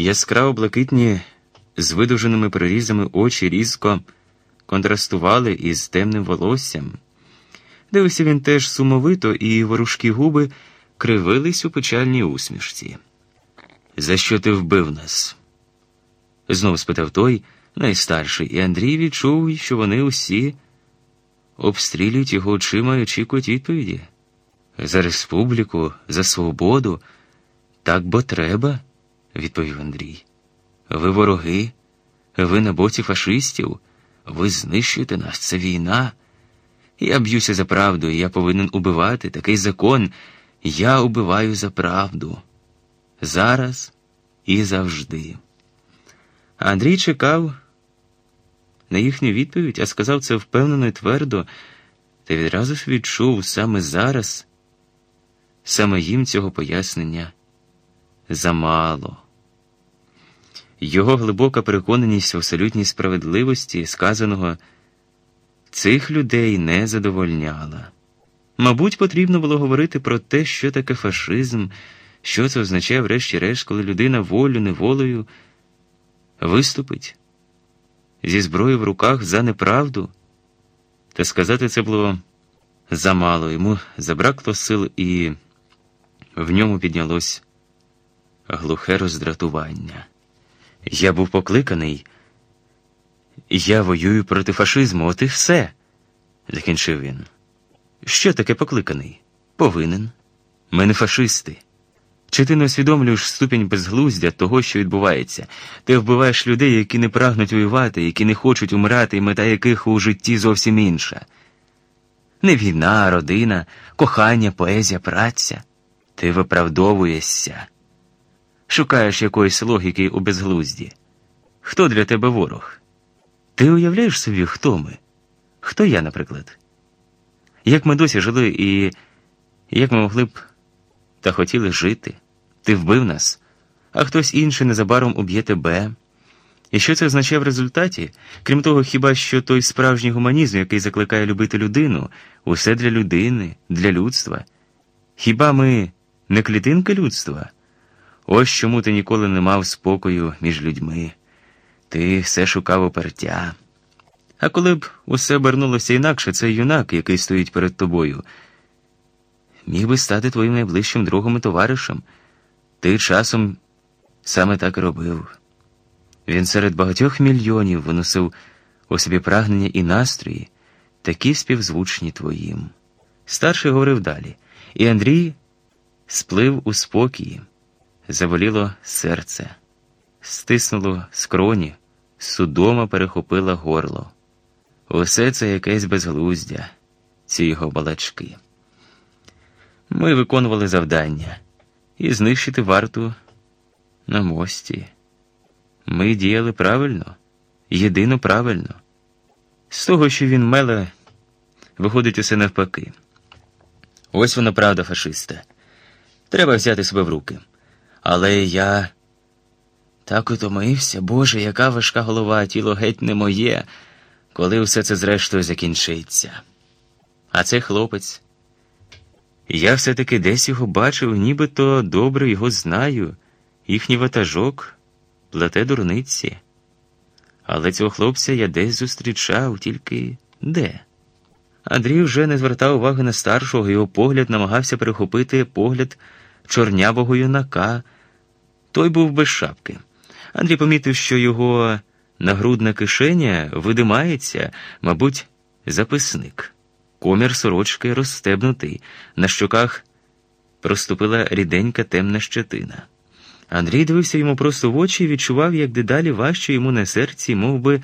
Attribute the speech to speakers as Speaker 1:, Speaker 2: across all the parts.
Speaker 1: Яскраво блакитні з видовженими прорізами очі різко контрастували із темним волоссям. Дивився він теж сумовито, і ворушкі губи кривились у печальній усмішці. За що ти вбив нас? знов спитав той найстарший, і Андрій відчув, що вони усі обстрілюють його очима і очікують відповіді. За республіку, за свободу, так бо треба, відповів Андрій. Ви вороги, ви на боці фашистів, ви знищуєте нас, це війна. Я б'юся за правду, і я повинен убивати такий закон. Я убиваю за правду. Зараз і завжди. Андрій чекав на їхню відповідь, а сказав це впевнено і твердо, та відразу ж відчув саме зараз, саме їм цього пояснення замало. Його глибока переконаність в абсолютній справедливості сказаного цих людей не задовольняла. Мабуть, потрібно було говорити про те, що таке фашизм, що це означає, врешті-решт, коли людина волю неволею виступить зі зброєю в руках за неправду. Та сказати це було замало. Йому забракло сил, і в ньому піднялось глухе роздратування. Я був покликаний. Я воюю проти фашизму, от і все, закінчив він. Що таке покликаний? Повинен. Ми не фашисти. Чи ти не усвідомлюєш ступінь безглуздя того, що відбувається? Ти вбиваєш людей, які не прагнуть воювати, які не хочуть умирати, і мета яких у житті зовсім інша. Не війна, родина, кохання, поезія, праця. Ти виправдовуєшся, шукаєш якоїсь логіки у безглузді. Хто для тебе ворог? Ти уявляєш собі, хто ми? Хто я, наприклад? Як ми досі жили і як ми могли б та хотіли жити? Ти вбив нас, а хтось інший незабаром уб'є тебе. І що це означає в результаті? Крім того, хіба що той справжній гуманізм, який закликає любити людину, усе для людини, для людства? Хіба ми не клітинка людства? Ось чому ти ніколи не мав спокою між людьми. Ти все шукав опертя. А коли б усе обернулося інакше, цей юнак, який стоїть перед тобою, міг би стати твоїм найближчим другом і товаришем. Ти часом саме так і робив. Він серед багатьох мільйонів виносив у собі прагнення і настрої, такі співзвучні твоїм. Старший говорив далі, і Андрій сплив у спокій, заболіло серце стиснуло скроні, судома перехопила горло. Усе це якесь безглуздя, ці його балачки. Ми виконували завдання і знищити варту на мості. Ми діяли правильно, єдино правильно. З того, що він меле, виходить усе навпаки. Ось вона правда фашиста. Треба взяти себе в руки. Але я так утомився, Боже, яка важка голова, тіло геть не моє, коли все це зрештою закінчиться. А цей хлопець. Я все-таки десь його бачив, нібито добре його знаю, їхній ватажок плете дурниці. Але цього хлопця я десь зустрічав, тільки де? Андрій вже не звертав уваги на старшого, його погляд намагався перехопити погляд чорнявого юнака. Той був без шапки. Андрій помітив, що його нагрудна кишеня видимається, мабуть, записник. Комір сорочки розстебнутий, на щоках проступила ріденька темна щетина. Андрій дивився йому просто в очі і відчував, як дедалі важче йому на серці, мов би,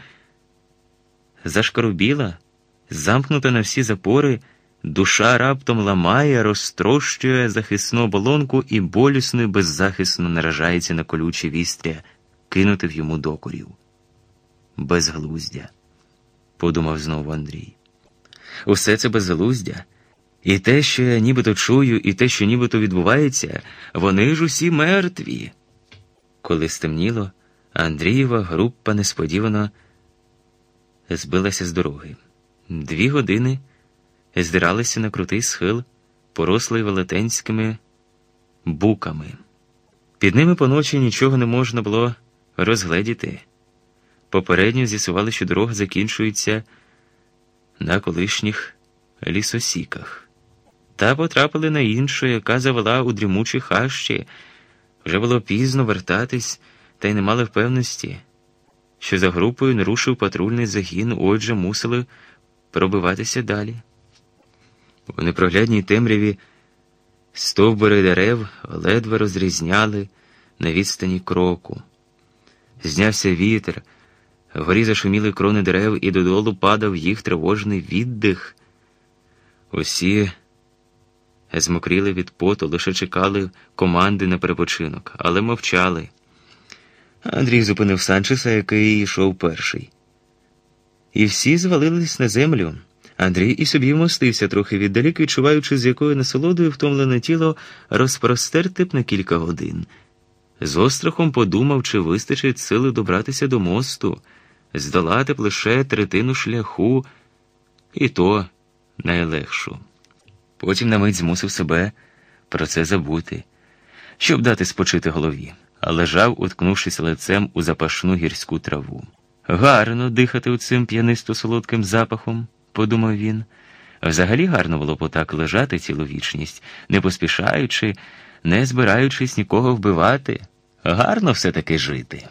Speaker 1: зашкарубіла, замкнута на всі запори, душа раптом ламає, розтрощує захисну оболонку і болісно і беззахисно наражається на колючі вістря кинути в йому докорів. Безглуздя, подумав знову Андрій. Усе це безглуздя. І те, що я нібито чую, і те, що нібито відбувається, вони ж усі мертві. Коли стемніло, Андрієва група несподівано збилася з дороги. Дві години здиралися на крутий схил, порослий велетенськими буками. Під ними поночі нічого не можна було розгледіти. Попередньо з'ясували, що дорога закінчується на колишніх лісосіках, та потрапили на іншу, яка завела у дрімучі хащі. Вже було пізно вертатись, та й не мали впевненості, що за групою не рушив патрульний загін, отже, мусили пробиватися далі. У непроглядній темряві стовбури дерев ледве розрізняли на відстані кроку. Знявся вітер, вгорі зашуміли крони дерев, і додолу падав їх тривожний віддих. Усі змокріли від поту, лише чекали команди на перепочинок, але мовчали. Андрій зупинив Санчеса, який йшов перший. І всі звалились на землю. Андрій і собі вмостився трохи віддалік, відчуваючи, з якою насолодою втомлене тіло розпростерти б на кілька годин. З острахом подумав, чи вистачить сили добратися до мосту, здолати б лише третину шляху, і то найлегшу. Потім на мить змусив себе про це забути, щоб дати спочити голові, а лежав, уткнувшись лицем у запашну гірську траву. Гарно дихати оцим п'янисто солодким запахом, подумав він. Взагалі гарно було б отак лежати цілу вічність, не поспішаючи, не збираючись нікого вбивати. Гарно все таки жити.